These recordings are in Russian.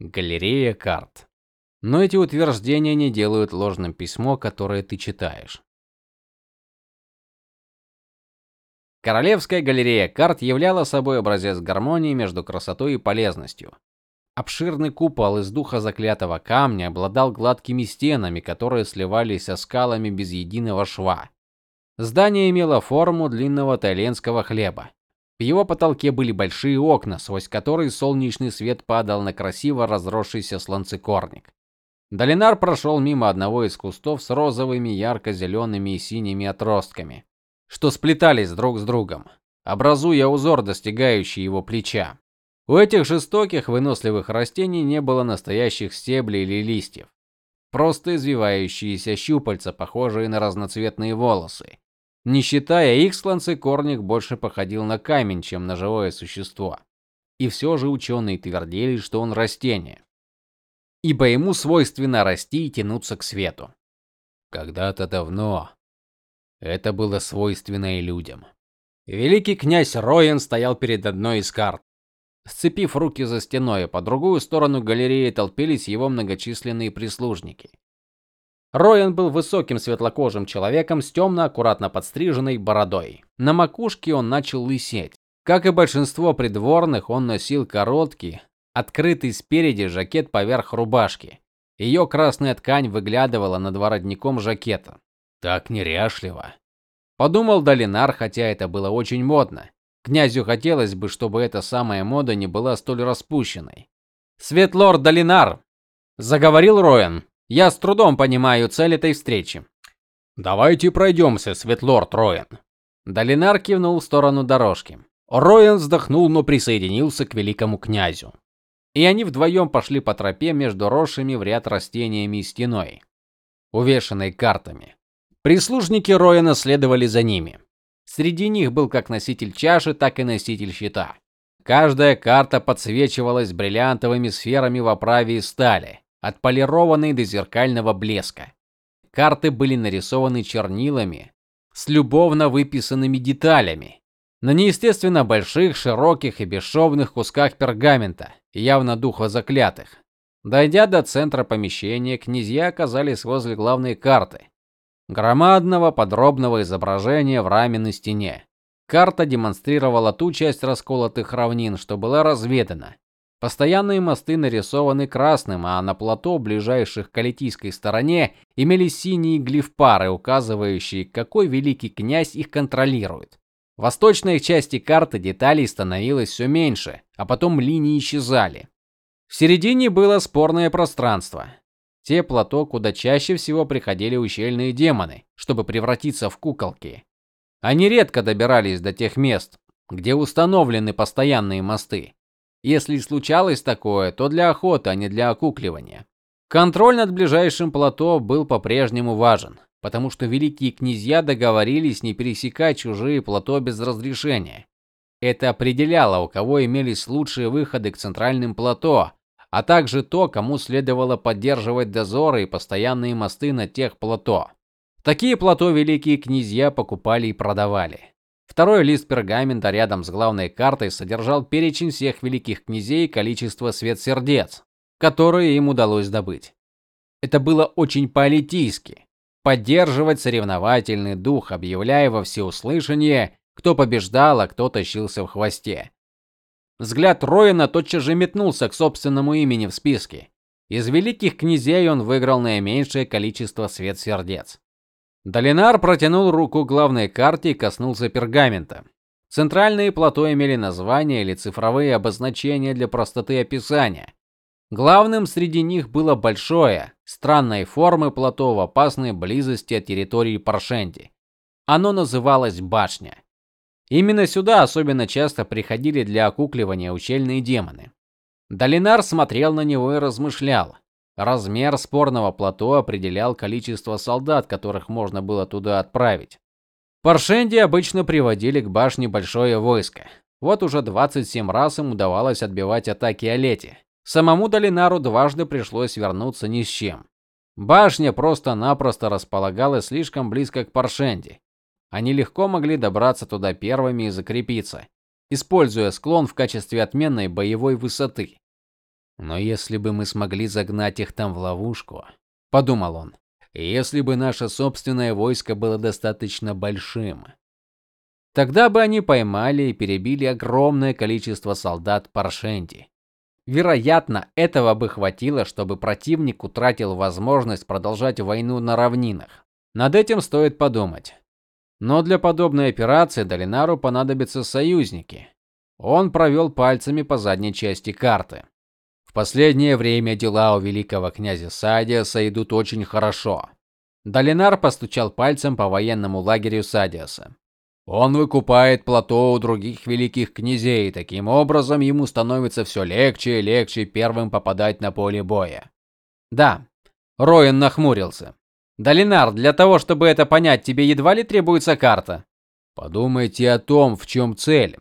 Галерея карт. Но эти утверждения не делают ложным письмо, которое ты читаешь. Королевская галерея карт являла собой образец гармонии между красотой и полезностью. Обширный купол из духа заклятого камня обладал гладкими стенами, которые сливались со скалами без единого шва. Здание имело форму длинного тайленского хлеба. В его потолке были большие окна, сквозь которые солнечный свет падал на красиво разросшийся сланцекорник. Долинар прошел мимо одного из кустов с розовыми, ярко-зелеными и синими отростками, что сплетались друг с другом, образуя узор, достигающий его плеча. У этих жестоких, выносливых растений не было настоящих стеблей или листьев, просто извивающиеся щупальца, похожие на разноцветные волосы. Не считая их, сланцекорник больше походил на камень, чем на живое существо. И все же ученые твердили, что он растение ибо ему свойственно расти и тянуться к свету. Когда-то давно это было свойственно и людям. Великий князь Роен стоял перед одной из карт. Сцепив руки за стеной, а по другую сторону галереи толпились его многочисленные прислужники. Роен был высоким светлокожим человеком с темно аккуратно подстриженной бородой. На макушке он начал лысеть. Как и большинство придворных, он носил короткий, открытый спереди жакет поверх рубашки. Ее красная ткань выглядывала над воротником жакета. Так неряшливо. Подумал Долинар, хотя это было очень модно. Князю хотелось бы, чтобы эта самая мода не была столь распущенной. "Светлорд Долинар", заговорил Роен. "Я с трудом понимаю цель этой встречи. Давайте пройдемся, Светлорд Роен". Долинар кивнул в сторону дорожки. Роен вздохнул, но присоединился к великому князю и они вдвоем пошли по тропе между росшими в ряд растениями и стеной, увешанной картами. Прислужники Роена следовали за ними. Среди них был как носитель чаши, так и носитель щита. Каждая карта подсвечивалась бриллиантовыми сферами в оправе из стали, отполированной до зеркального блеска. Карты были нарисованы чернилами с любовно выписанными деталями на неестественно больших, широких и бесшовных кусках пергамента, явно духа заклятых. Дойдя до центра помещения, князья оказались возле главной карты, громадного подробного изображения в раме на стене. Карта демонстрировала ту часть расколотых равнин, что была разведана. Постоянные мосты нарисованы красным, а на плато, ближайших к Алитийской стороне, имелись синие глифпары, указывающие, какой великий князь их контролирует. В восточной части карты деталей становилось все меньше, а потом линии исчезали. В середине было спорное пространство. Те плато, куда чаще всего приходили ущельные демоны, чтобы превратиться в куколки. Они редко добирались до тех мест, где установлены постоянные мосты. Если случалось такое, то для охоты, а не для окукливания. Контроль над ближайшим плато был по-прежнему важен потому что великие князья договорились не пересекать чужие плато без разрешения. Это определяло, у кого имелись лучшие выходы к центральным плато, а также то, кому следовало поддерживать дозоры и постоянные мосты на тех плато. Такие плато великие князья покупали и продавали. Второй лист пергамента рядом с главной картой содержал перечень всех великих князей и количество свет-сердец, которые им удалось добыть. Это было очень политически поддерживать соревновательный дух, объявляя во всеуслышание, кто побеждал, а кто тащился в хвосте. Взгляд Роина тотчас же метнулся к собственному имени в списке. Из великих князей он выиграл наименьшее количество свет-сердец. Долинар протянул руку к главной карте и коснулся пергамента. Центральные плато имели названия или цифровые обозначения для простоты описания. Главным среди них было большое, странной формы плато в опасной близости от территории Паршенди. Оно называлось Башня. Именно сюда особенно часто приходили для окукливания ущельные демоны. Долинар смотрел на него и размышлял. Размер спорного плато определял количество солдат, которых можно было туда отправить. Паршенди обычно приводили к башне большое войско. Вот уже 27 раз им удавалось отбивать атаки Олети. Самому Долинару дважды пришлось вернуться ни с чем. Башня просто-напросто располагалась слишком близко к Паршенди. Они легко могли добраться туда первыми и закрепиться, используя склон в качестве отменной боевой высоты. Но если бы мы смогли загнать их там в ловушку, подумал он. Если бы наше собственное войско было достаточно большим, тогда бы они поймали и перебили огромное количество солдат Паршенди. Вероятно, этого бы хватило, чтобы противник утратил возможность продолжать войну на равнинах. Над этим стоит подумать. Но для подобной операции Долинару понадобятся союзники. Он провел пальцами по задней части карты. В последнее время дела у великого князя Садиаса идут очень хорошо. Долинар постучал пальцем по военному лагерю Садиаса. Он выкупает плато у других великих князей, таким образом ему становится все легче и легче первым попадать на поле боя. Да. Роен нахмурился. Долинар, для того, чтобы это понять, тебе едва ли требуется карта. Подумайте о том, в чем цель.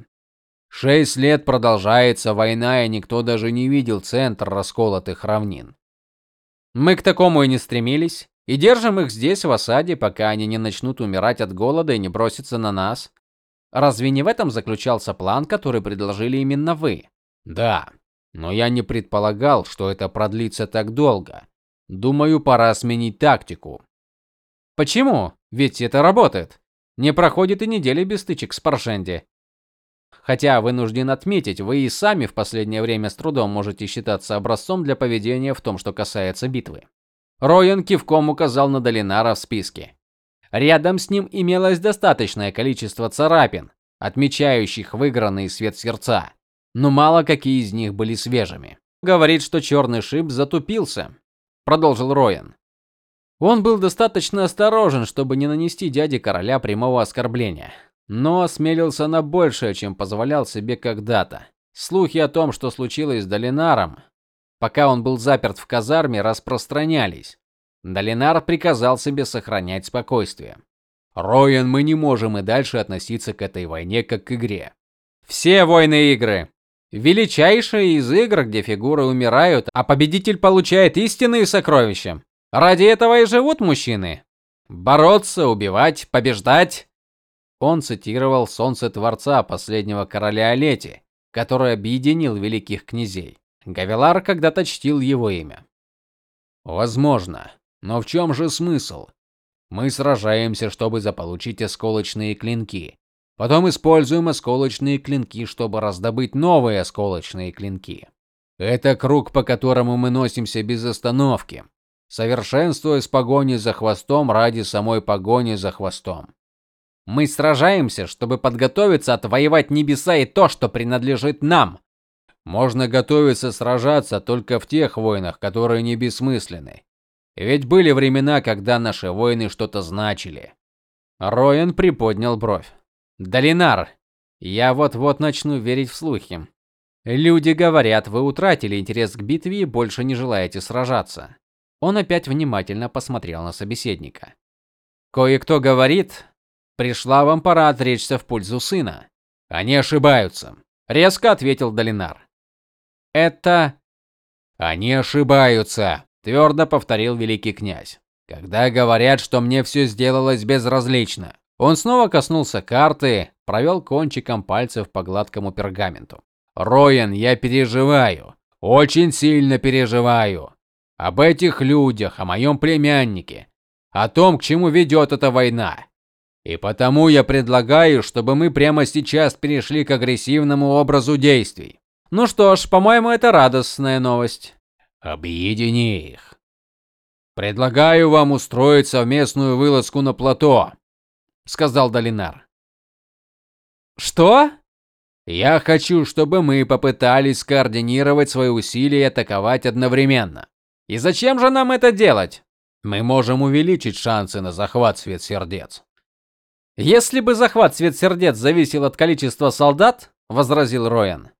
Шесть лет продолжается война, и никто даже не видел центр расколотых равнин. Мы к такому и не стремились. И держим их здесь в осаде, пока они не начнут умирать от голода и не бросятся на нас. Разве не в этом заключался план, который предложили именно вы? Да. Но я не предполагал, что это продлится так долго. Думаю, пора сменить тактику. Почему? Ведь это работает. Не проходит и недели без стычек с Паршенди. Хотя вынужден отметить, вы и сами в последнее время с трудом можете считаться образцом для поведения в том, что касается битвы. Роян кивком указал на Долинара в списке. Рядом с ним имелось достаточное количество царапин, отмечающих выигранный свет сердца, но мало какие из них были свежими. Говорит, что черный шип затупился, продолжил Роян. Он был достаточно осторожен, чтобы не нанести дяде короля прямого оскорбления, но осмелился на большее, чем позволял себе когда-то. Слухи о том, что случилось с Долинаром, пока он был заперт в казарме, распространялись. Долинар приказал себе сохранять спокойствие. Роен, мы не можем и дальше относиться к этой войне как к игре. Все войны игры. Величайшая из игр, где фигуры умирают, а победитель получает истинные сокровища. Ради этого и живут мужчины. Бороться, убивать, побеждать. Он цитировал Солнце Творца последнего короля Олети, который объединил великих князей. Гавилар когда-то чтил его имя. Возможно, но в чем же смысл? Мы сражаемся, чтобы заполучить осколочные клинки. Потом используем осколочные клинки, чтобы раздобыть новые осколочные клинки. Это круг, по которому мы носимся без остановки, совершенствуясь погони за хвостом ради самой погони за хвостом. Мы сражаемся, чтобы подготовиться отвоевать небеса и то, что принадлежит нам, можно готовиться сражаться только в тех войнах, которые не бессмысленны. Ведь были времена, когда наши войны что-то значили. Роен приподнял бровь. Долинар, я вот-вот начну верить в слухи. Люди говорят, вы утратили интерес к битве и больше не желаете сражаться. Он опять внимательно посмотрел на собеседника. Кое-кто говорит, пришла вам пора отречься в пользу сына. Они ошибаются, резко ответил Долинар. Это они ошибаются, твердо повторил великий князь. Когда говорят, что мне все сделалось безразлично. Он снова коснулся карты, провел кончиком пальцев по гладкому пергаменту. Роен, я переживаю, очень сильно переживаю об этих людях, о моем племяннике, о том, к чему ведет эта война. И потому я предлагаю, чтобы мы прямо сейчас перешли к агрессивному образу действий. Ну что ж, по-моему, это радостная новость. Объедини их. Предлагаю вам устроить совместную вылазку на плато, сказал Долинар. Что? Я хочу, чтобы мы попытались скоординировать свои усилия и атаковать одновременно. И зачем же нам это делать? Мы можем увеличить шансы на захват свет сердец. Если бы захват свет сердец зависел от количества солдат, возразил Роян,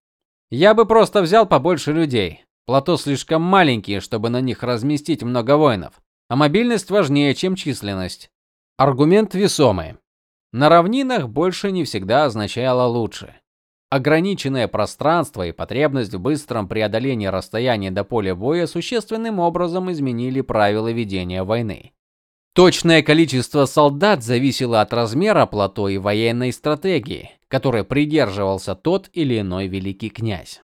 я бы просто взял побольше людей. Плато слишком маленькие, чтобы на них разместить много воинов, а мобильность важнее, чем численность. Аргумент весомый. На равнинах больше не всегда означало лучше. Ограниченное пространство и потребность в быстром преодолении расстояния до поля боя существенным образом изменили правила ведения войны. Точное количество солдат зависело от размера плато и военной стратегии которой придерживался тот или иной великий князь.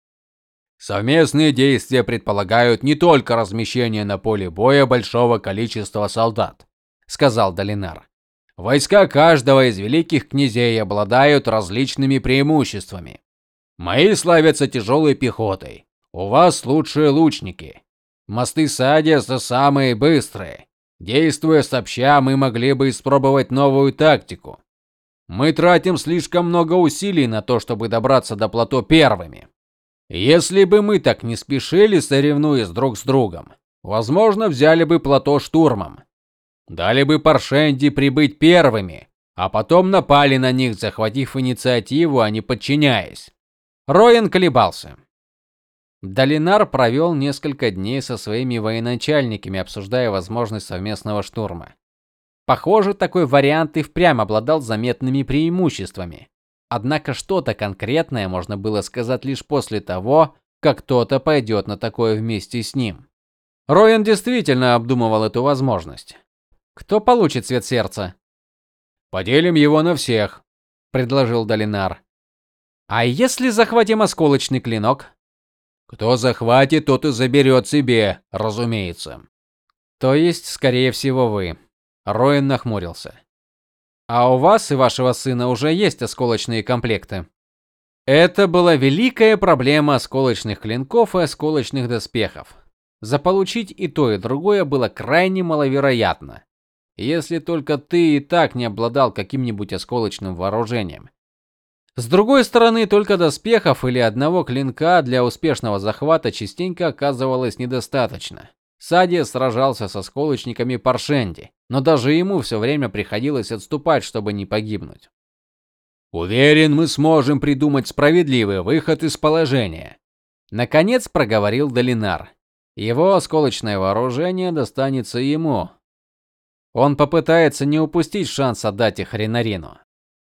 Совместные действия предполагают не только размещение на поле боя большого количества солдат, сказал Долинар. Войска каждого из великих князей обладают различными преимуществами. Мои славятся тяжелой пехотой. У вас лучшие лучники. Мосты Садиса самые быстрые. Действуя сообща, мы могли бы испробовать новую тактику. Мы тратим слишком много усилий на то, чтобы добраться до плато первыми. Если бы мы так не спешили, соревнуясь друг с другом, возможно, взяли бы плато штурмом. Дали бы Паршенди прибыть первыми, а потом напали на них, захватив инициативу, а не подчиняясь. Роен колебался. Долинар провел несколько дней со своими военачальниками, обсуждая возможность совместного штурма. Похоже, такой вариант и впрямь обладал заметными преимуществами. Однако что-то конкретное можно было сказать лишь после того, как кто-то пойдет на такое вместе с ним. Роен действительно обдумывал эту возможность. Кто получит цвет сердца? Поделим его на всех, предложил Долинар. А если захватим осколочный клинок? Кто захватит, тот и заберет себе, разумеется. То есть, скорее всего, вы. Роен нахмурился. А у вас и вашего сына уже есть осколочные комплекты. Это была великая проблема осколочных клинков и осколочных доспехов. Заполучить и то, и другое было крайне маловероятно, если только ты и так не обладал каким-нибудь осколочным вооружением. С другой стороны, только доспехов или одного клинка для успешного захвата частенько оказывалось недостаточно. Садия сражался со сколочниками Паршенди, но даже ему все время приходилось отступать, чтобы не погибнуть. Уверен, мы сможем придумать справедливый выход из положения, наконец проговорил Долинар. Его осколочное вооружение достанется ему. Он попытается не упустить шанс отдать их Ренарину.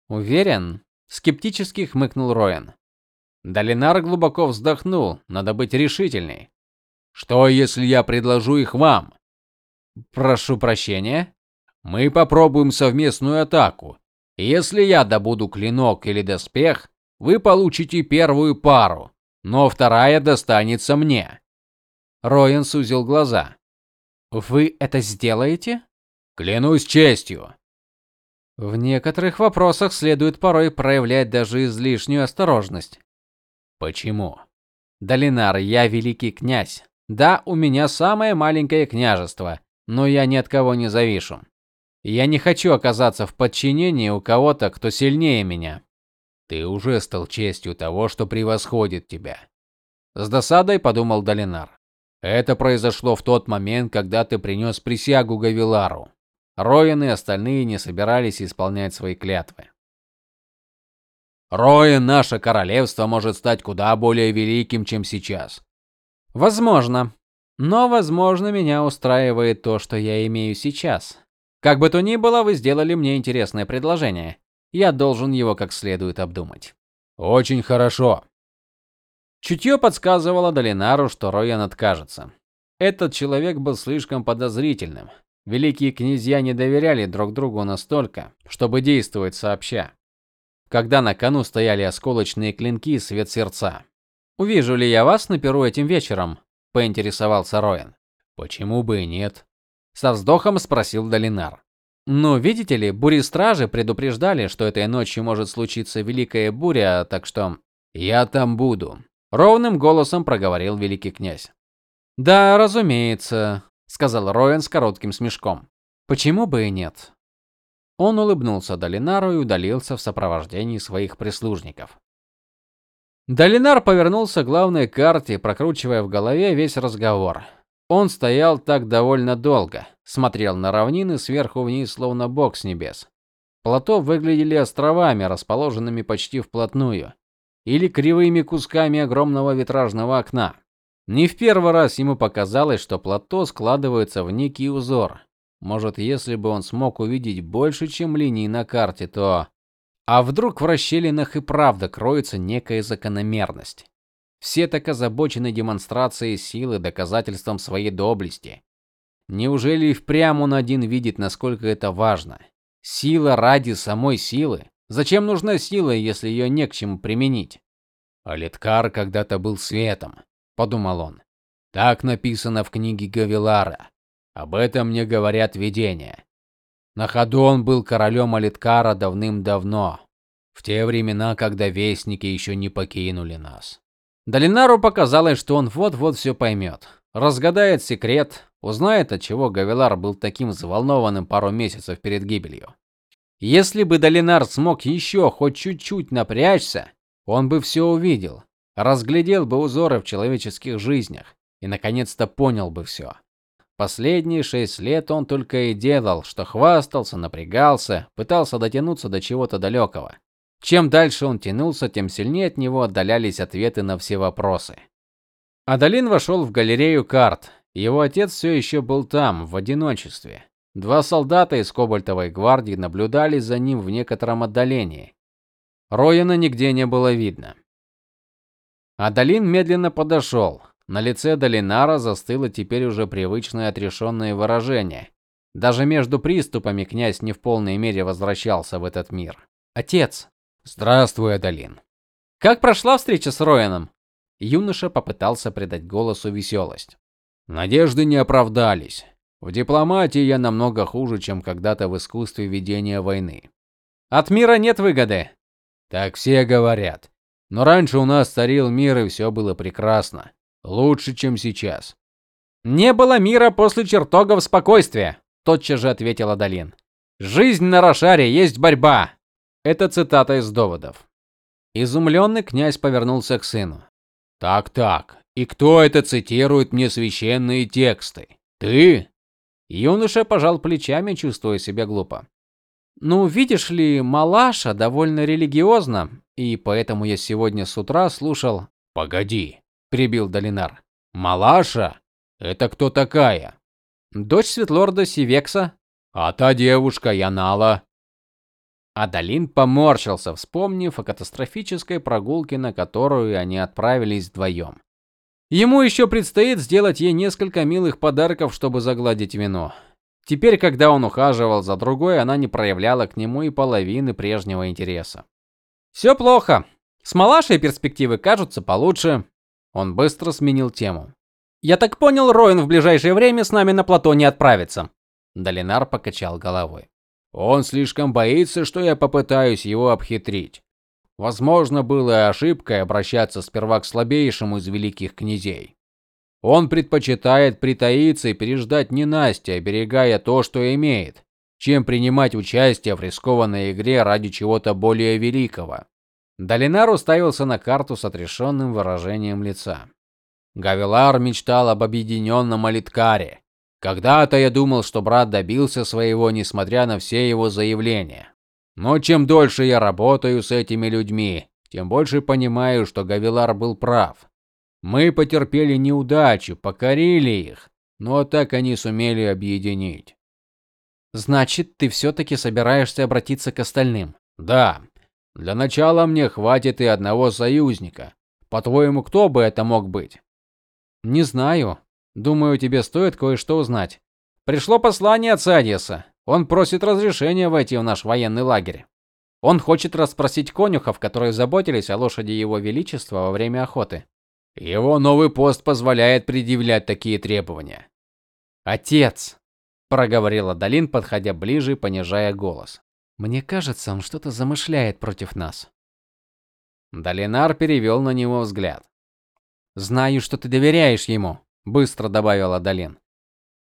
Уверен? Скептически хмыкнул Роен. Долинар глубоко вздохнул. Надо быть решительней. Что, если я предложу их вам? Прошу прощения. Мы попробуем совместную атаку. Если я добуду клинок или доспех, вы получите первую пару, но вторая достанется мне. Роен сузил глаза. Вы это сделаете? Клянусь честью. В некоторых вопросах следует порой проявлять даже излишнюю осторожность. Почему? Долинар, я великий князь. Да, у меня самое маленькое княжество, но я ни от кого не завишу. Я не хочу оказаться в подчинении у кого-то, кто сильнее меня. Ты уже стал честью того, что превосходит тебя. С досадой подумал Долинар. Это произошло в тот момент, когда ты принес присягу Гавилару. Роин и остальные не собирались исполнять свои клятвы. Роин, наше королевство может стать куда более великим, чем сейчас. Возможно. Но, возможно, меня устраивает то, что я имею сейчас. Как бы то ни было, вы сделали мне интересное предложение. Я должен его как следует обдумать. Очень хорошо. Чутье подсказывало Долинару, что Роян откажется. Этот человек был слишком подозрительным. Великие князья не доверяли друг другу настолько, чтобы действовать сообща. Когда на кону стояли осколочные клинки свет сердца. Увижу ли я вас на перу этим вечером? поинтересовался Роен. Почему бы и нет? со вздохом спросил Долинар. Ну, видите ли, бури-стражи предупреждали, что этой ночью может случиться великая буря, так что я там буду, ровным голосом проговорил великий князь. Да, разумеется, сказал Роен с коротким смешком. Почему бы и нет? Он улыбнулся Долинару и удалился в сопровождении своих прислужников. Долинар повернулся к главной карте, прокручивая в голове весь разговор. Он стоял так довольно долго, смотрел на равнины сверху вниз, словно бог с небес. Плато выглядели островами, расположенными почти вплотную, или кривыми кусками огромного витражного окна. Не в первый раз ему показалось, что плато складывается в некий узор. Может, если бы он смог увидеть больше, чем линии на карте, то а вдруг в расщелинах и правда кроется некая закономерность? Все так озабочены демонстрацией силы, доказательством своей доблести. Неужели и впрямь он один видит, насколько это важно? Сила ради самой силы? Зачем нужна сила, если ее не к чему применить? Алиткар когда-то был светом, подумал он. Так написано в книге Гавилара. Об этом мне говорят видения. На ходу он был королем Алиткара давным-давно, в те времена, когда вестники еще не покинули нас. Долинару показалось, что он вот-вот все поймет, разгадает секрет, узнает, от чего Гавилар был таким взволнованным пару месяцев перед гибелью. Если бы Долинар смог еще хоть чуть-чуть напрячься, он бы все увидел, разглядел бы узоры в человеческих жизнях и наконец-то понял бы все. Последние шесть лет он только и делал, что хвастался, напрягался, пытался дотянуться до чего-то далекого. Чем дальше он тянулся, тем сильнее от него отдалялись ответы на все вопросы. Адалин вошел в галерею карт. Его отец все еще был там, в одиночестве. Два солдата из Кобальтовой гвардии наблюдали за ним в некотором отдалении. Рояна нигде не было видно. Адалин медленно подошел. На лице Долинара застыло теперь уже привычное отрешенное выражение. Даже между приступами князь не в полной мере возвращался в этот мир. Отец. Здравствуй, Адалин. Как прошла встреча с Рояном? Юноша попытался придать голосу веселость. Надежды не оправдались. В дипломатии я намного хуже, чем когда-то в искусстве ведения войны. От мира нет выгоды. Так все говорят. Но раньше у нас царил мир, и все было прекрасно. Лучше, чем сейчас. Не было мира после чертогов спокойствия, тотчас же ответила Далин. Жизнь на Рошаре есть борьба. Это цитата из доводов. Изумленный князь повернулся к сыну. Так-так. И кто это цитирует мне священные тексты? Ты? Юноша пожал плечами, чувствуя себя глупо. Ну, видишь ли, Малаша довольно религиозна, и поэтому я сегодня с утра слушал. Погоди, прибил Долинар. Малаша? Это кто такая? Дочь Светлорда Сивекса. А та девушка Янала. Адалин поморщился, вспомнив о катастрофической прогулке, на которую они отправились вдвоем. Ему еще предстоит сделать ей несколько милых подарков, чтобы загладить вину. Теперь, когда он ухаживал за другой, она не проявляла к нему и половины прежнего интереса. «Все плохо. С Малашей перспективы кажутся получше. Он быстро сменил тему. Я так понял, Роин в ближайшее время с нами на плато не отправится. Долинар покачал головой. Он слишком боится, что я попытаюсь его обхитрить. Возможно, было ошибкой обращаться сперва к слабейшему из великих князей. Он предпочитает притаиться и переждать ненастье, оберегая то, что имеет, чем принимать участие в рискованной игре ради чего-то более великого. Долинар уставился на карту с отрешенным выражением лица. Гавилар мечтал об объединенном Алиткаре. Когда-то я думал, что брат добился своего, несмотря на все его заявления. Но чем дольше я работаю с этими людьми, тем больше понимаю, что Гавилар был прав. Мы потерпели неудачу, покорили их, но так они сумели объединить. Значит, ты все таки собираешься обратиться к остальным? Да. Для начала мне хватит и одного союзника. По-твоему, кто бы это мог быть? Не знаю. Думаю, тебе стоит кое-что узнать. Пришло послание от Садиса. Он просит разрешения войти в наш военный лагерь. Он хочет расспросить конюхов, которые заботились о лошади его величества во время охоты. Его новый пост позволяет предъявлять такие требования. Отец, проговорила Далин, подходя ближе и понижая голос. Мне кажется, он что-то замышляет против нас. Долинар перевел на него взгляд. Знаю, что ты доверяешь ему, быстро добавила Далин.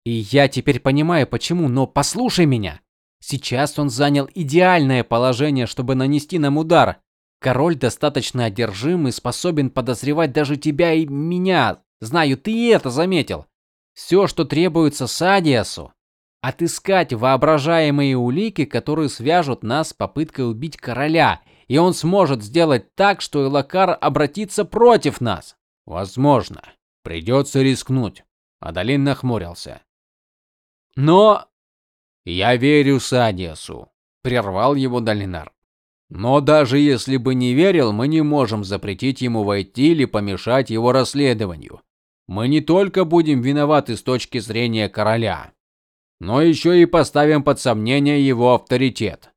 И я теперь понимаю почему, но послушай меня. Сейчас он занял идеальное положение, чтобы нанести нам удар. Король достаточно одержим и способен подозревать даже тебя и меня. Знаю, ты это заметил. Все, что требуется Садиасу, отыскать воображаемые улики, которые свяжут нас с попыткой убить короля, и он сможет сделать так, что Элакар обратится против нас. Возможно, придется рискнуть. Адалин нахмурился. Но я верю Садиасу, прервал его Долинар. Но даже если бы не верил, мы не можем запретить ему войти или помешать его расследованию. Мы не только будем виноваты с точки зрения короля, но еще и поставим под сомнение его авторитет.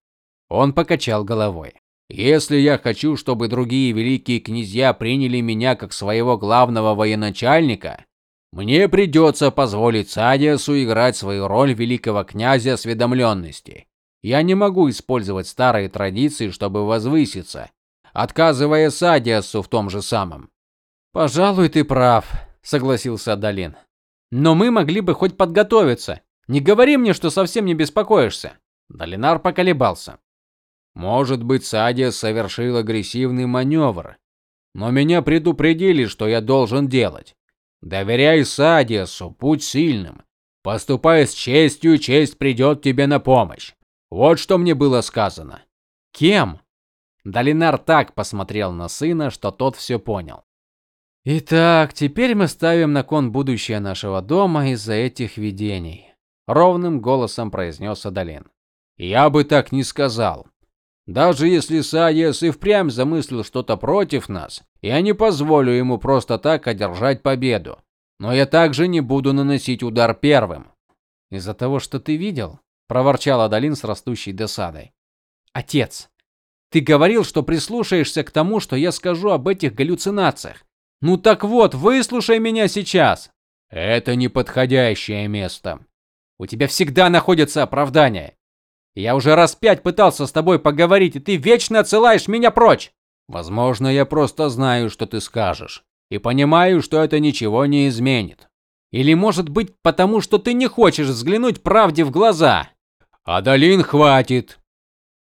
Он покачал головой. Если я хочу, чтобы другие великие князья приняли меня как своего главного военачальника, мне придется позволить Садиасу играть свою роль великого князя осведомленности. Я не могу использовать старые традиции, чтобы возвыситься, отказывая Садиасу в том же самом. Пожалуй, ты прав, согласился Адалин. Но мы могли бы хоть подготовиться. Не говори мне, что совсем не беспокоишься. Долинар поколебался. Может быть, Садия совершил агрессивный маневр, но меня предупредили, что я должен делать. Доверяй Садиасу, будь сильным. Поступай с честью, честь придет тебе на помощь. Вот что мне было сказано. Кем? Долинар так посмотрел на сына, что тот все понял. Итак, теперь мы ставим на кон будущее нашего дома из-за этих видений, ровным голосом произнес Адалин. Я бы так не сказал. Даже если Саес и впрямь замыслил что-то против нас, я не позволю ему просто так одержать победу. Но я также не буду наносить удар первым. Из-за того, что ты видел, проворчал Адалин с растущей досадой. Отец, ты говорил, что прислушаешься к тому, что я скажу об этих галлюцинациях. Ну так вот, выслушай меня сейчас. Это неподходящее место. У тебя всегда находятся оправдания. Я уже раз пять пытался с тобой поговорить, и ты вечно отсылаешь меня прочь. Возможно, я просто знаю, что ты скажешь, и понимаю, что это ничего не изменит. Или может быть, потому что ты не хочешь взглянуть правде в глаза. Адалин, хватит.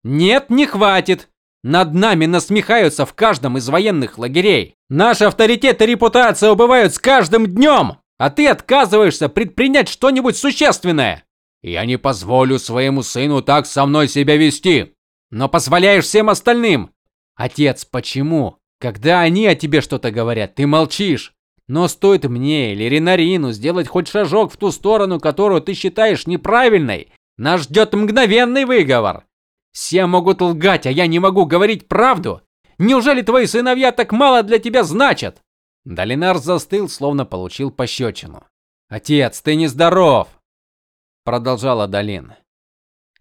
Нет, не хватит. Над нами насмехаются в каждом из военных лагерей. Наш авторитет и репутация убывают с каждым днем, а ты отказываешься предпринять что-нибудь существенное. Я не позволю своему сыну так со мной себя вести, но позволяешь всем остальным. Отец, почему? Когда они о тебе что-то говорят, ты молчишь. Но стоит мне или Ренарину сделать хоть шажок в ту сторону, которую ты считаешь неправильной, нас ждет мгновенный выговор. Все могут лгать, а я не могу говорить правду. Неужели твои сыновья так мало для тебя значат? Долинар застыл, словно получил пощечину. Отец, ты не здоров продолжал Адалин.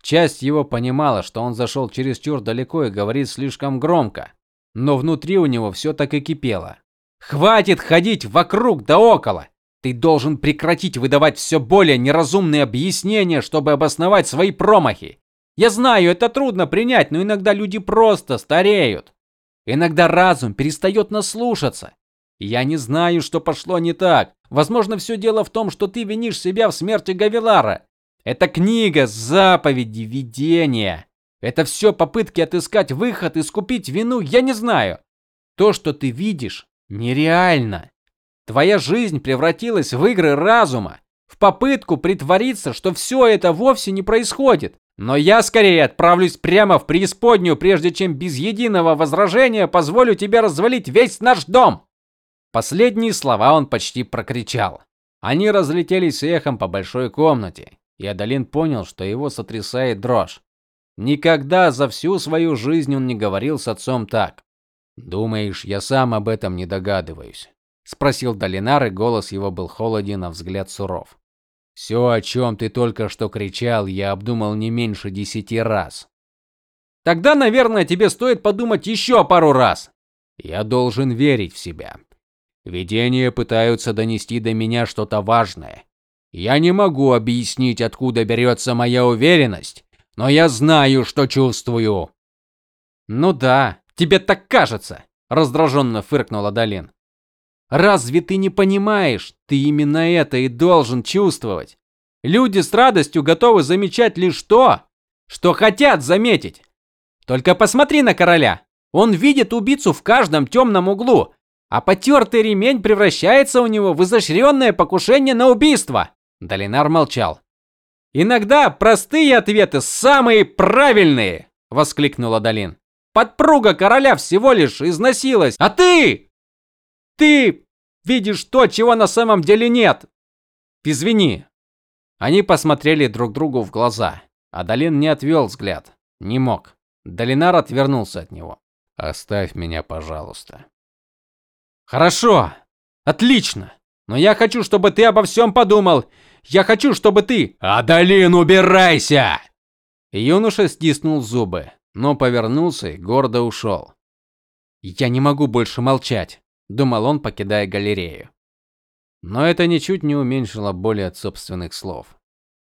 Часть его понимала, что он зашел чересчур далеко и говорит слишком громко, но внутри у него все так и кипело. Хватит ходить вокруг да около. Ты должен прекратить выдавать все более неразумные объяснения, чтобы обосновать свои промахи. Я знаю, это трудно принять, но иногда люди просто стареют. Иногда разум перестает нас слушаться. Я не знаю, что пошло не так. Возможно, все дело в том, что ты винишь себя в смерти Гавилара. Это книга, заповеди, видения. Это все попытки отыскать выход, и искупить вину, я не знаю. То, что ты видишь, нереально. Твоя жизнь превратилась в игры разума, в попытку притвориться, что все это вовсе не происходит. Но я скорее отправлюсь прямо в преисподнюю, прежде чем без единого возражения позволю тебе развалить весь наш дом. Последние слова он почти прокричал. Они разлетелись эхом по большой комнате, и Адалин понял, что его сотрясает дрожь. Никогда за всю свою жизнь он не говорил с отцом так. "Думаешь, я сам об этом не догадываюсь?" спросил Долинар, и голос его был холоден, а взгляд суров. «Все, о чем ты только что кричал, я обдумал не меньше десяти раз. Тогда, наверное, тебе стоит подумать еще пару раз. Я должен верить в себя. Видения пытаются донести до меня что-то важное. Я не могу объяснить, откуда берется моя уверенность, но я знаю, что чувствую. Ну да, тебе так кажется, раздраженно фыркнула Далин. Разве ты не понимаешь? Ты именно это и должен чувствовать. Люди с радостью готовы замечать лишь то, что хотят заметить. Только посмотри на короля. Он видит убийцу в каждом темном углу, а потертый ремень превращается у него в изощренное покушение на убийство. Долинар молчал. Иногда простые ответы самые правильные, воскликнула Долин. Подпруга короля всего лишь износилась, а ты ты видишь то, чего на самом деле нет. Извини. Они посмотрели друг другу в глаза. А Долин не отвел взгляд, не мог. Долинар отвернулся от него. Оставь меня, пожалуйста. Хорошо. Отлично. Но я хочу, чтобы ты обо всем подумал я хочу, чтобы ты...» «Адалин, убирайся!» Юноша стиснул зубы. но повернулся и гордо ушел. Я не могу больше молчать, думал он, покидая галерею. Но это ничуть не уменьшило боли от собственных слов.